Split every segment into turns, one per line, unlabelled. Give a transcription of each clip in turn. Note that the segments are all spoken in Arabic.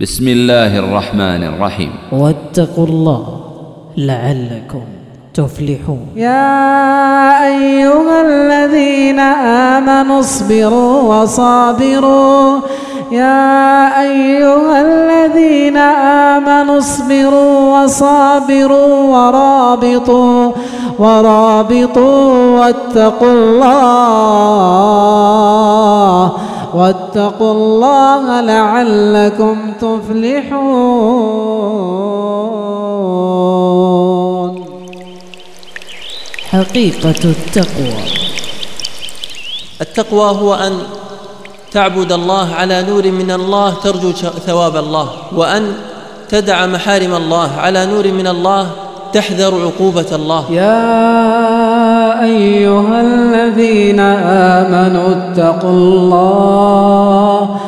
بسم الله الرحمن الرحيم.
واتقوا الله لعلكم تفلحون.
يا أيها الذين آمنوا اصبروا وصابروا. يا أيها الذين آمنوا اصبروا وصابروا ورابطوا ورابطوا واتقوا الله. واتقوا الله لعلكم تفلحون.
حقيقة التقوى.
التقوى هو أن تعبد الله على نور من الله ترجو ثواب الله وأن تدع محارم الله على نور من الله تحذر عقوبة الله.
يا أيها الذين آمنوا اتقوا الله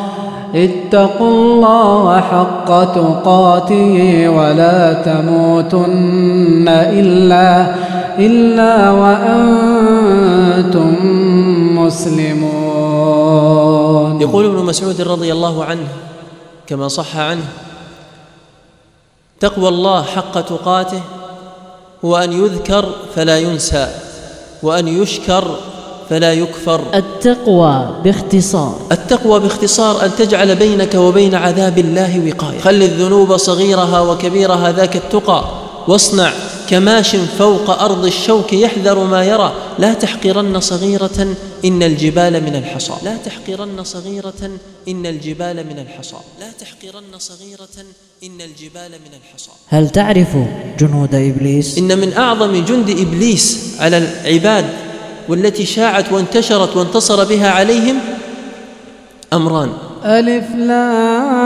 اتقوا الله حق تقاته ولا تموتن إلا إلا وأنتم مسلمون.
يقول ابن مسعود رضي الله عنه كما صح عنه تقوى الله حق تقاته هو ان يذكر فلا ينسى. وأن يشكر فلا يكفر.
التقوى باختصار.
التقوى باختصار أن تجعل بينك وبين عذاب الله وقاية. خل الذنوب صغيرها وكبيرها ذاك التقى واصنع. كماش فوق أرض الشوك يحذر ما يرى. لا تحقرن صغيرة إن الجبال من الحصى. لا تحقرن صغيرة إن الجبال من الحصى. لا تحقرن صغيرة إن الجبال من الحصى.
هل تعرف جنود إبليس؟
إن من أعظم جند إبليس على العباد والتي شاعت وانتشرت وانتصر بها عليهم أمران.
ألف لام.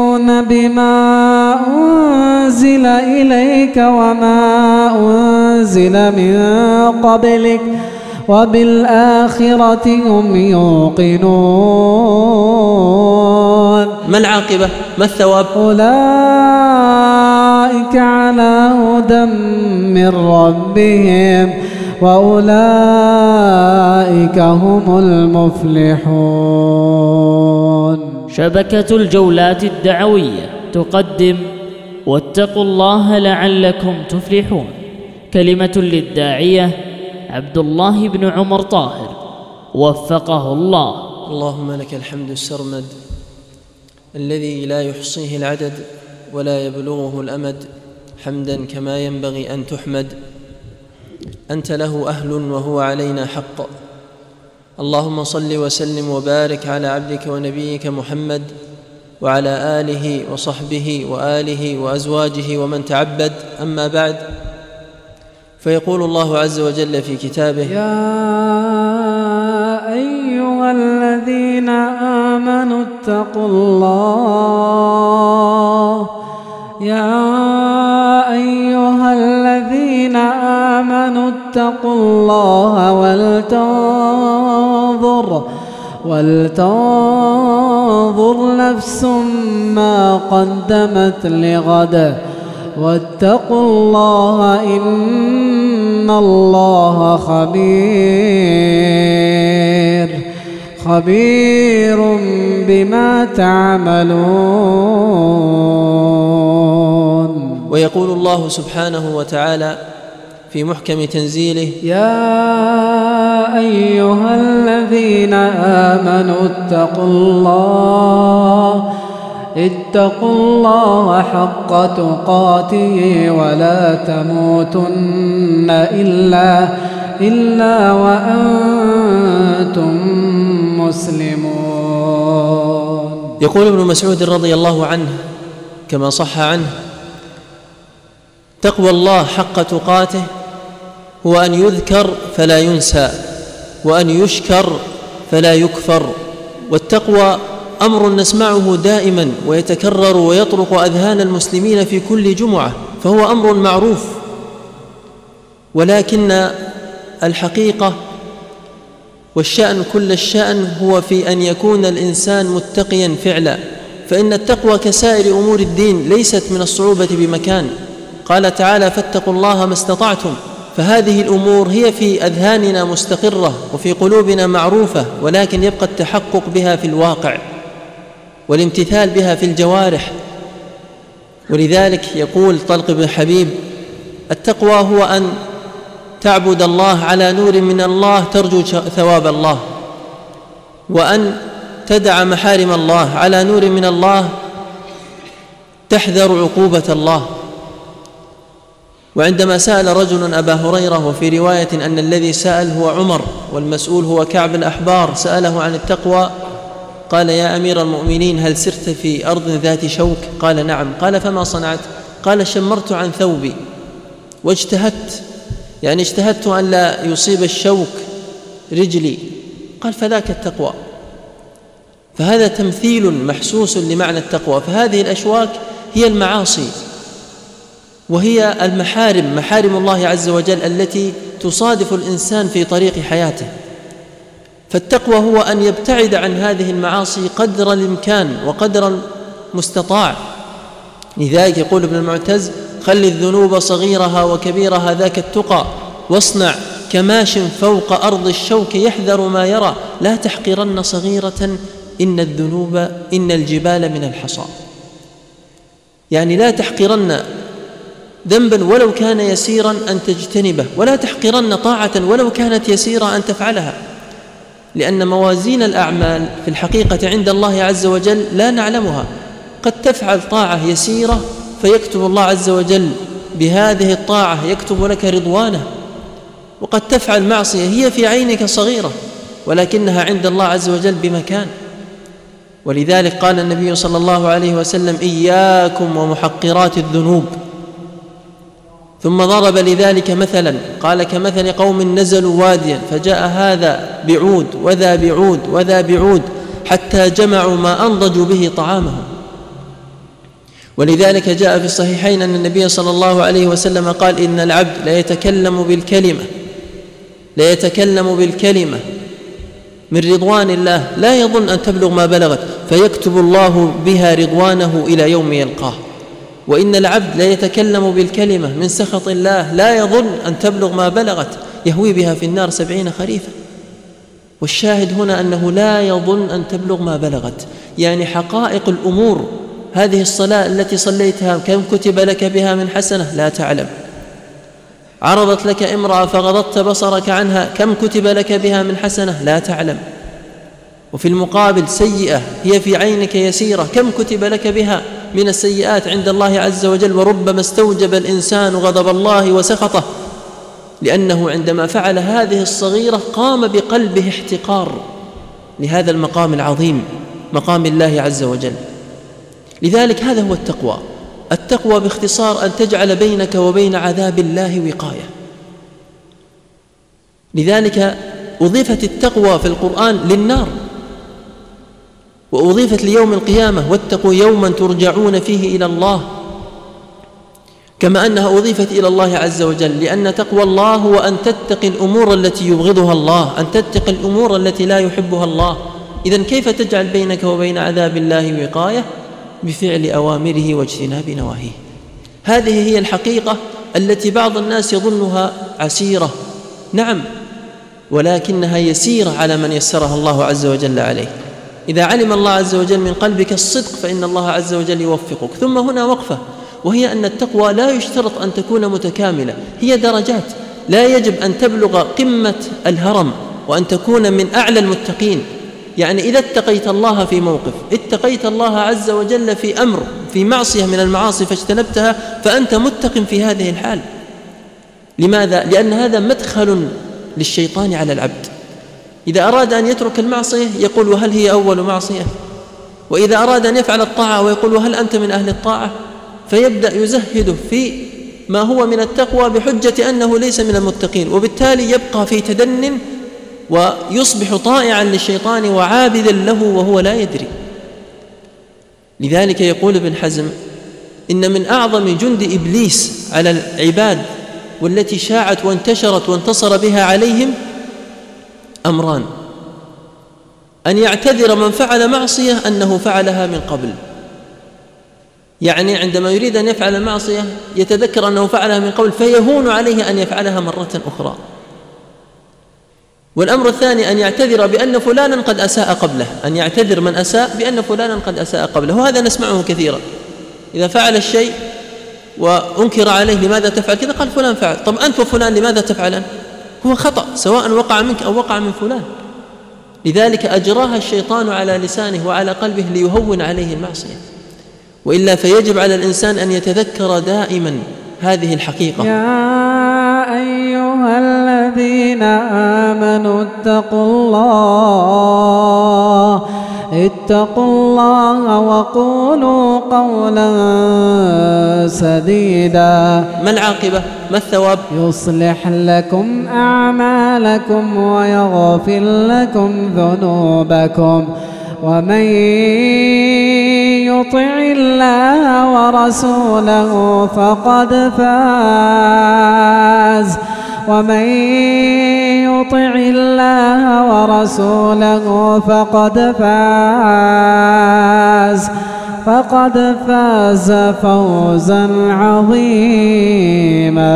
بما أنزل إليك وما أنزل من قبلك وبالآخرة هم يوقنون
ما العاقبه ما الثواب؟
أولئك على هدى من ربهم وأولئك هم المفلحون.
شبكة الجولات الدعوية تقدم واتقوا الله لعلكم تفلحون. كلمة للداعية عبد الله بن عمر طاهر. وفقه الله.
اللهم لك الحمد السرمد الذي لا يحصيه العدد ولا يبلغه الأمد. حمدا كما ينبغي أن تحمد. أنت له أهل وهو علينا حق. اللهم صل وسلم وبارك على عبدك ونبيك محمد وعلى آله وصحبه وآله وأزواجه ومن تعبد. أما بعد فيقول الله عز وجل في كتابه
يا أيها الذين آمنوا اتقوا الله آمنوا اتقوا الله ولتنظر ولتنظر نفس ما قدمت لغد. واتقوا الله إن الله خبير خبير بما تعملون.
ويقول الله سبحانه وتعالى في محكم تنزيله.
يا أيها الذين آمنوا اتقوا الله اتقوا الله حق تقاته ولا تموتن إلا إلا وأنتم مسلمون.
يقول ابن مسعود رضي الله عنه كما صح عنه تقوى الله حق تقاته هو ان يذكر فلا ينسى وأن يشكر فلا يكفر. والتقوى أمر نسمعه دائما ويتكرر ويطرق أذهان المسلمين في كل جمعة فهو أمر معروف. ولكن الحقيقة والشأن كل الشأن هو في أن يكون الإنسان متقيا فعلا. فإن التقوى كسائر أمور الدين ليست من الصعوبة بمكان. قال تعالى فاتقوا الله ما استطعتم. فهذه الأمور هي في أذهاننا مستقرة وفي قلوبنا معروفة ولكن يبقى التحقق بها في الواقع والامتثال بها في الجوارح. ولذلك يقول طلق بن حبيب التقوى هو أن تعبد الله على نور من الله ترجو ثواب الله وأن تدع محارم الله على نور من الله تحذر عقوبة الله. وعندما سأل رجل أبا هريرة وفي رواية أن الذي سأل هو عمر والمسؤول هو كعب الأحبار سأله عن التقوى قال يا أمير المؤمنين هل سرت في أرض ذات شوك قال نعم. قال فما صنعت قال شمرت عن ثوبي. واجتهدت يعني اجتهدت أن لا يصيب الشوك رجلي. قال فذاك التقوى. فهذا تمثيل محسوس لمعنى التقوى. فهذه الأشواك هي المعاصي. وهي المحارم محارم الله عز وجل التي تصادف الإنسان في طريق حياته. فالتقوى هو أن يبتعد عن هذه المعاصي قدر الإمكان وقدر المستطاع. لذلك يقول ابن المعتز خل الذنوب صغيرها وكبيرها ذاك التقى واصنع كماش فوق أرض الشوك يحذر ما يرى لا تحقرن صغيرة إن الذنوب إن الجبال من الحصى. يعني لا تحقرن ذنبا ولو كان يسيرا أن تجتنبه ولا تحقرن طاعة ولو كانت يسيرة أن تفعلها. لأن موازين الأعمال في الحقيقة عند الله عز وجل لا نعلمها. قد تفعل طاعة يسيرة فيكتب الله عز وجل بهذه الطاعة يكتب لك رضوانه. وقد تفعل معصية هي في عينك صغيرة ولكنها عند الله عز وجل بمكان. ولذلك قال النبي صلى الله عليه وسلم إياكم ومحقرات الذنوب. ثم ضرب لذلك مثلا قال كمثل قوم نزلوا واديا فجاء هذا بعود وذا بعود وذا بعود حتى جمعوا ما أنضجوا به طعامهم. ولذلك جاء في الصحيحين أن النبي صلى الله عليه وسلم قال إن العبد لا يتكلم بالكلمة لا يتكلم بالكلمة من رضوان الله لا يظن أن تبلغ ما بلغت فيكتب الله بها رضوانه إلى يوم يلقاه. وإن العبد لا يتكلم بالكلمة من سخط الله لا يظن أن تبلغ ما بلغت يهوي بها في النار سبعين خريفا والشاهد هنا أنه لا يظن أن تبلغ ما بلغت. يعني حقائق الأمور هذه الصلاة التي صليتها كم كتب لك بها من حسنة؟ لا تعلم. عرضت لك امرأة فغضضت بصرك عنها كم كتب لك بها من حسنة؟ لا تعلم. وفي المقابل سيئة هي في عينك يسيرة كم كتب لك بها؟ من السيئات عند الله عز وجل وربما استوجب الإنسان غضب الله وسخطه لأنه عندما فعل هذه الصغيرة قام بقلبه احتقار لهذا المقام العظيم مقام الله عز وجل. لذلك هذا هو التقوى التقوى باختصار أن تجعل بينك وبين عذاب الله وقاية. لذلك أضيفت التقوى في القرآن للنار. وأضيفت ليوم القيامة واتقوا يوما ترجعون فيه إلى الله. كما أنها أضيفت إلى الله عز وجل لأن تقوى الله هو ان تتقي الأمور التي يبغضها الله أن تتقي الأمور التي لا يحبها الله. اذا كيف تجعل بينك وبين عذاب الله وقاية؟ بفعل أوامره واجتناب نواهيه. هذه هي الحقيقة التي بعض الناس يظنها عسيرة. نعم ولكنها يسيرة على من يسرها الله عز وجل عليه. إذا علم الله عز وجل من قلبك الصدق فإن الله عز وجل يوفقك. ثم هنا وقفة وهي أن التقوى لا يشترط أن تكون متكاملة هي درجات. لا يجب أن تبلغ قمة الهرم وأن تكون من أعلى المتقين. يعني إذا اتقيت الله في موقف اتقيت الله عز وجل في أمر في معصية من المعاصي فاجتنبتها فأنت متق في هذه الحال. لماذا؟ لأن هذا مدخل للشيطان على العبد. إذا أراد أن يترك المعصية يقول وهل هي أول معصية؟ وإذا أراد أن يفعل الطاعة ويقول وهل أنت من أهل الطاعة؟ فيبدأ يزهد في ما هو من التقوى بحجة أنه ليس من المتقين وبالتالي يبقى في تدن ويصبح طائعا للشيطان وعابدا له وهو لا يدري. لذلك يقول ابن حزم إن من أعظم جند إبليس على العباد والتي شاعت وانتشرت وانتصر بها عليهم أمران. أن يعتذر من فعل معصية أنه فعلها من قبل. يعني عندما يريد أن يفعل المعصية يتذكر أنه فعلها من قبل فيهون عليه أن يفعلها مرة أخرى. والأمر الثاني أن يعتذر بأن فلانا قد أساء قبله أن يعتذر من أساء بأن فلانا قد أساء قبله وهذا نسمعه كثيرا. إذا فعل الشيء وأنكر عليه لماذا تفعل كذا؟ قال فلان فعل. طب أنت وفلان لماذا تفعلان؟ هو خطأ سواء وقع منك أو وقع من فلان. لذلك أجراها الشيطان على لسانه وعلى قلبه ليهون عليه المعصية. وإلا فيجب على الإنسان أن يتذكر دائما هذه الحقيقة.
يا أيها الذين آمنوا اتقوا الله اتقوا الله وقولوا قولا سديدا.
ما العاقبة؟ ما الثواب؟
يصلح لكم أعمالكم ويغفر لكم ذنوبكم. ومن يطع الله ورسوله فقد فاز. ومن يطع الله ورسوله فقد فاز فقد فاز فوزا عظيما.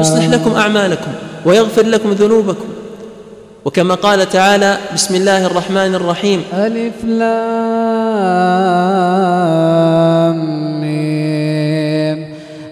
يصلح لكم أعمالكم ويغفر لكم ذنوبكم. وكما قال تعالى بسم الله الرحمن الرحيم.
ألف لام.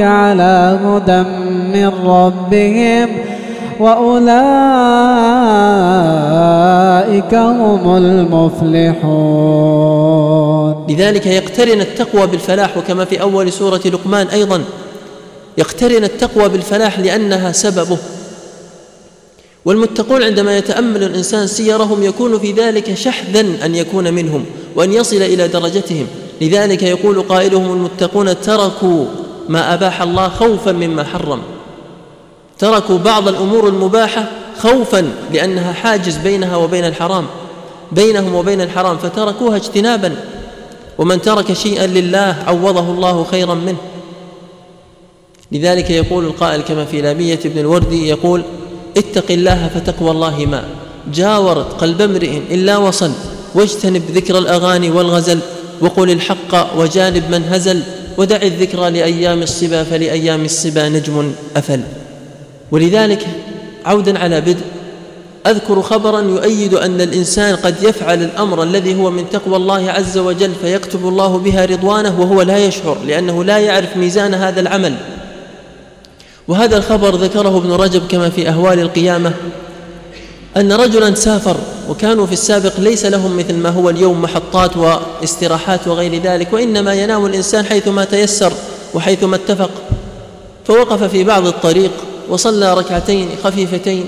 على هدى من ربهم وأولئك هم المفلحون.
لذلك يقترن التقوى بالفلاح وكما في أول سورة لقمان أيضا. يقترن التقوى بالفلاح لأنها سببه. والمتقون عندما يتأمل الإنسان سيرهم يكون في ذلك شحذا أن يكون منهم وأن يصل إلى درجتهم. لذلك يقول قائلهم المتقون تركوا ما أباح الله خوفا مما حرم. تركوا بعض الأمور المباحة خوفا لأنها حاجز بينها وبين الحرام بينهم وبين الحرام فتركوها اجتنابا. ومن ترك شيئا لله عوضه الله خيرا منه. لذلك يقول القائل كما في لامية ابن الوردي يقول اتق الله فتقوى الله ما جاورت قلب امرئ إلا وصل واجتنب ذكر الأغاني والغزل وقل الحق وجانب من هزل. ودع الذكرى لأيام الصبا فلأيام الصبا نجم أفل. ولذلك عودا على بدء أذكر خبرا يؤيد أن الإنسان قد يفعل الأمر الذي هو من تقوى الله عز وجل فيكتب الله بها رضوانه وهو لا يشعر لأنه لا يعرف ميزان هذا العمل. وهذا الخبر ذكره ابن رجب كما في أهوال القيامة أن رجلا سافر وكانوا في السابق ليس لهم مثل ما هو اليوم محطات واستراحات وغير ذلك وإنما ينام الإنسان حيثما تيسر وحيثما اتفق. فوقف في بعض الطريق وصلى ركعتين خفيفتين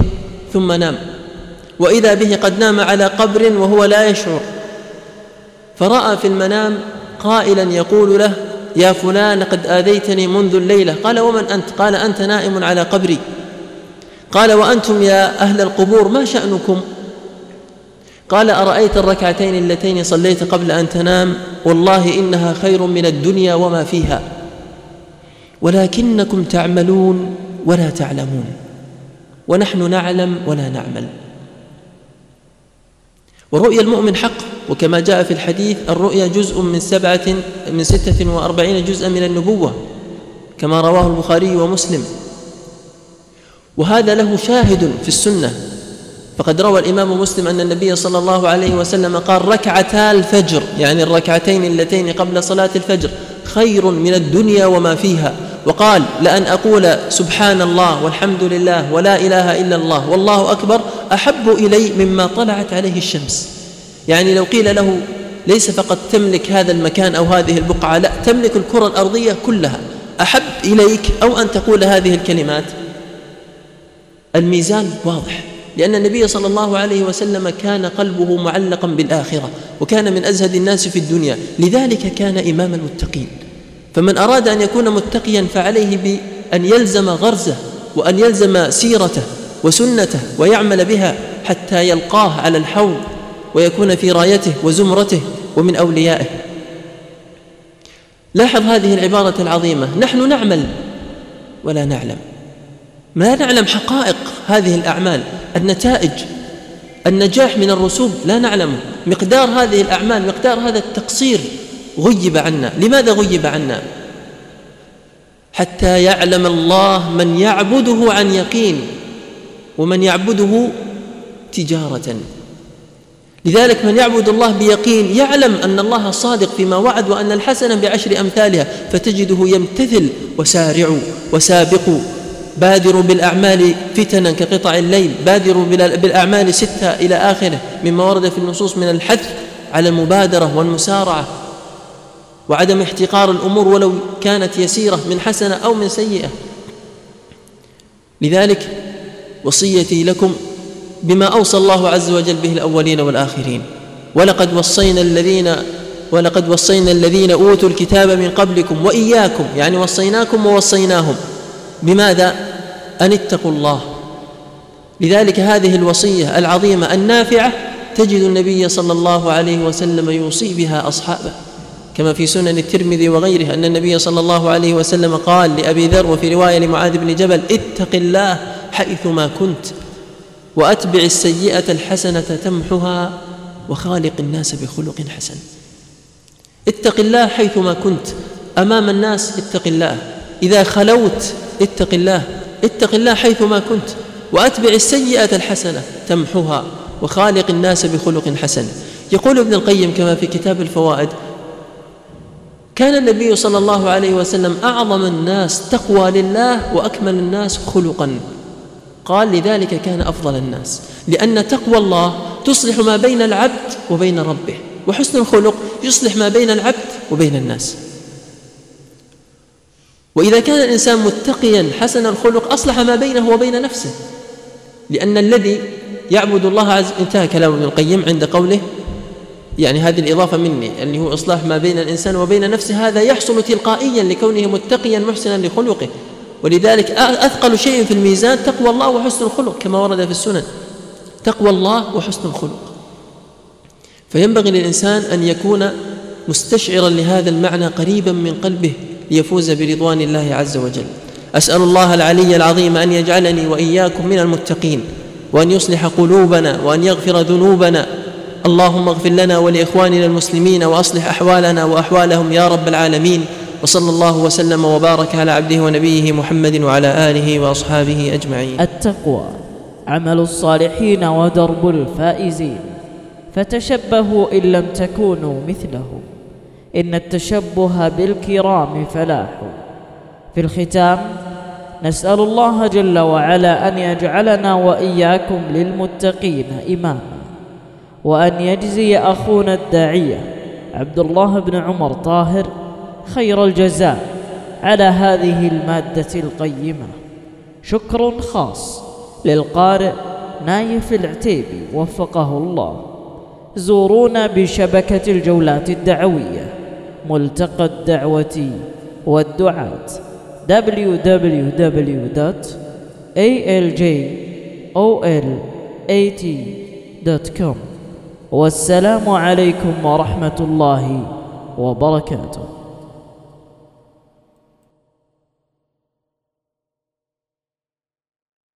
ثم نام. وإذا به قد نام على قبر وهو لا يشعر. فرأى في المنام قائلا يقول له يا فلان قد آذيتني منذ الليلة. قال ومن أنت؟ قال أنت نائم على قبري. قال وأنتم يا أهل القبور ما شأنكم؟ قال أرأيت الركعتين اللتين صليت قبل أن تنام؟ والله إنها خير من الدنيا وما فيها. ولكنكم تعملون ولا تعلمون. ونحن نعلم ولا نعمل. ورؤيا المؤمن حق وكما جاء في الحديث الرؤيا جزء من سبعة من ستة وأربعين جزءا من النبوة كما رواه البخاري ومسلم. وهذا له شاهد في السنة. فقد روى الإمام مسلم أن النبي صلى الله عليه وسلم قال ركعتا الفجر يعني الركعتين اللتين قبل صلاة الفجر خير من الدنيا وما فيها. وقال لأن أقول سبحان الله والحمد لله ولا إله إلا الله والله أكبر أحب إلي مما طلعت عليه الشمس. يعني لو قيل له ليس فقط تملك هذا المكان أو هذه البقعة لا تملك الكرة الأرضية كلها أحب إليك أو أن تقول هذه الكلمات. الميزان واضح لأن النبي صلى الله عليه وسلم كان قلبه معلقا بالآخرة وكان من أزهد الناس في الدنيا لذلك كان إمام المتقين. فمن أراد أن يكون متقيا فعليه بأن يلزم غرزه وأن يلزم سيرته وسنته ويعمل بها حتى يلقاه على الحوض ويكون في رايته وزمرته ومن أوليائه. لاحظ هذه العبارة العظيمة نحن نعمل ولا نعلم. ما نعلم حقائق هذه الأعمال النتائج النجاح من الرسوب لا نعلمه. مقدار هذه الأعمال مقدار هذا التقصير غيب عنا. لماذا غيب عنا؟ حتى يعلم الله من يعبده عن يقين ومن يعبده تجارة. لذلك من يعبد الله بيقين يعلم أن الله صادق فيما وعد وأن الحسنة بعشر أمثالها فتجده يمتثل وسارعوا وسابقوا بادروا بالأعمال فتنا كقطع الليل بادروا بالأعمال ستة إلى آخره مما ورد في النصوص من الحث على المبادرة والمسارعة وعدم احتقار الأمور ولو كانت يسيرة من حسنة أو من سيئة. لذلك وصيتي لكم بما أوصى الله عز وجل به الأولين والآخرين. ولقد وصينا الذين ولقد وصينا الذين أوتوا الكتاب من قبلكم وإياكم يعني وصيناكم ووصيناهم. بماذا؟ أن اتقوا الله. لذلك هذه الوصية العظيمة النافعة تجد النبي صلى الله عليه وسلم يوصي بها أصحابه. كما في سنن الترمذي وغيره أن النبي صلى الله عليه وسلم قال لأبي ذر وفي رواية لمعاذ بن جبل اتق الله حيثما كنت وأتبع السيئة الحسنة تمحها وخالق الناس بخلق حسن. اتق الله حيثما كنت. أمام الناس اتق الله. إذا خلوت اتق الله اتق الله حيثما كنت وأتبع السيئه الحسنة تمحها وخالق الناس بخلق حسن. يقول ابن القيم كما في كتاب الفوائد كان النبي صلى الله عليه وسلم أعظم الناس تقوى لله وأكمل الناس خلقا. قال لذلك كان أفضل الناس لأن تقوى الله تصلح ما بين العبد وبين ربه وحسن الخلق يصلح ما بين العبد وبين الناس. وإذا كان الإنسان متقيا حسن الخلق أصلح ما بينه وبين نفسه. لأن الذي يعبد الله عز انتهى كلام ابن القيم عند قوله يعني هذه الإضافة مني اللي هو إصلاح ما بين الإنسان وبين نفسه هذا يحصل تلقائيا لكونه متقيا محسنا لخلقه. ولذلك أثقل شيء في الميزان تقوى الله وحسن الخلق كما ورد في السنن. تقوى الله وحسن الخلق. فينبغي للإنسان أن يكون مستشعرا لهذا المعنى قريبا من قلبه. ليفوز برضوان الله عز وجل. أسأل الله العلي العظيم أن يجعلني وإياكم من المتقين وأن يصلح قلوبنا وأن يغفر ذنوبنا. اللهم اغفر لنا ولإخواننا المسلمين وأصلح أحوالنا وأحوالهم يا رب العالمين. وصلى الله وسلم وبارك على عبده ونبيه محمد وعلى آله وأصحابه أجمعين.
التقوى عمل الصالحين ودرب الفائزين. فتشبهوا إن لم تكونوا مثلهم إن التشبه بالكرام فلاح. في الختام نسأل الله جل وعلا أن يجعلنا وإياكم للمتقين إماما وأن يجزي أخونا الداعية عبد الله بن عمر طاهر خير الجزاء على هذه المادة القيمة. شكر خاص للقارئ نايف العتيبي وفقه الله. زورونا بشبكة الجولات الدعوية. ملتقى الدعوة والدعاة. www.aljol80.com والسلام عليكم ورحمة الله وبركاته.